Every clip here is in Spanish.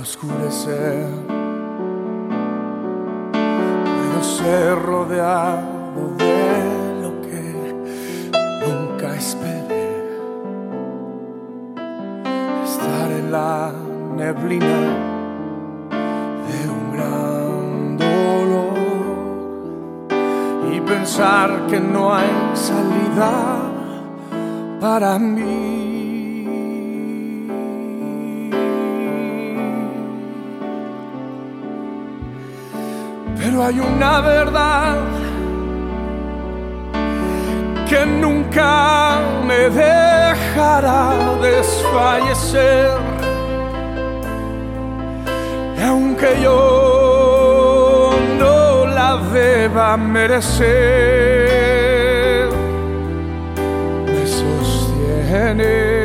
oscurecer. Puedo ser rodeado de lo que nunca esperé. Estar en la neblina pensar que no hay salida para mí. Pero hay una verdad que nunca me dejará desfallecer. Y aunque yo no la deba merecer, me sostiene.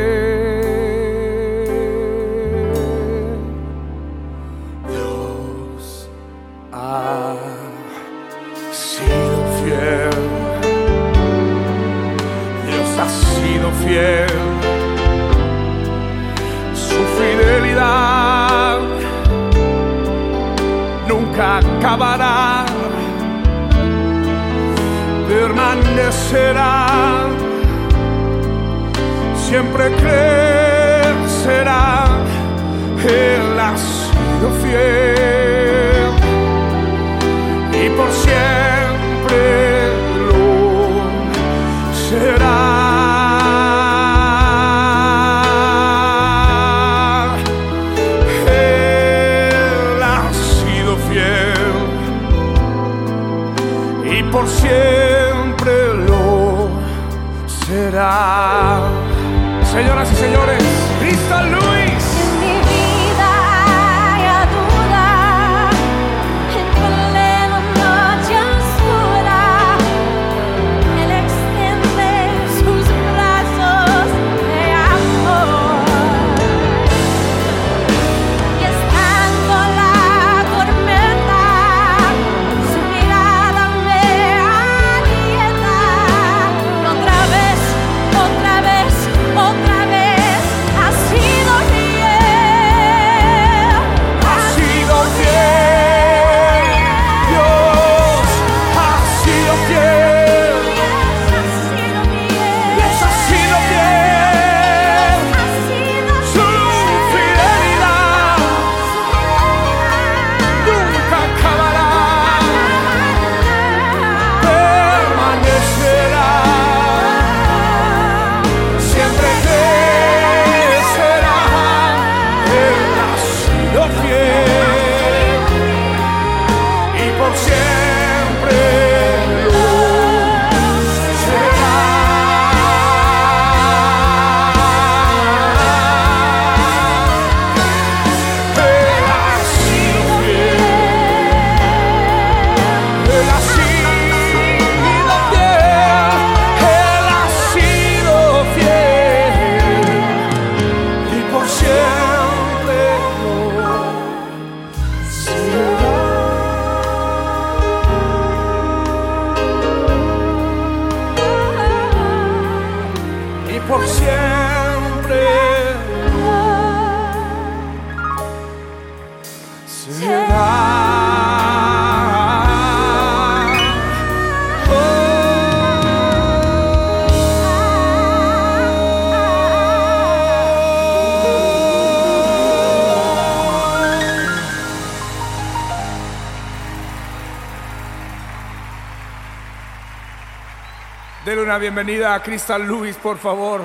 Fiel. Su fidelidad nunca acabará. Permanecerá. Siempre crecerá. Él ha sido fiel y por siempre siempre lo será. Señoras y señores, Crystal Luis. Por siempre será. Dele una bienvenida a Crystal Lewis, por favor.